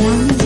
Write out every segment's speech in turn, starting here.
one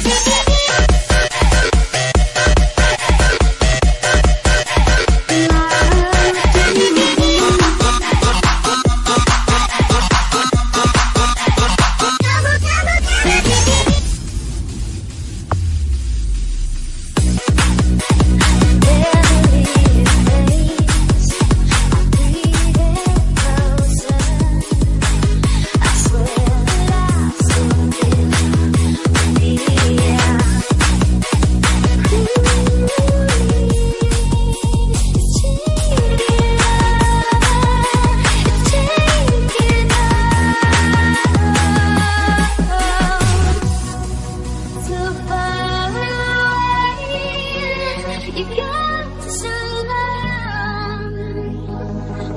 Thank you.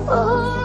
哦。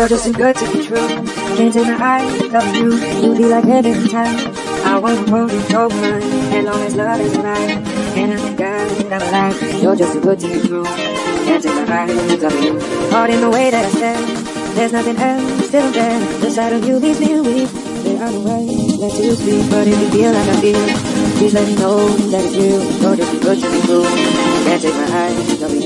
You're just too good to be true. Can't take my eyes off you. You'll be like heaven in time. I wanna hold you much, as long as love is alive. And I thank God I'm alive. You're just too good to be true. Can't take my eyes off you. Caught in the way that I stand. There's nothing else still there. The sight of you leaves me weak. There are no words left to speak, but if you feel like I feel, please let me know that it's you. You're just too good to be true. Can't take my eyes off you.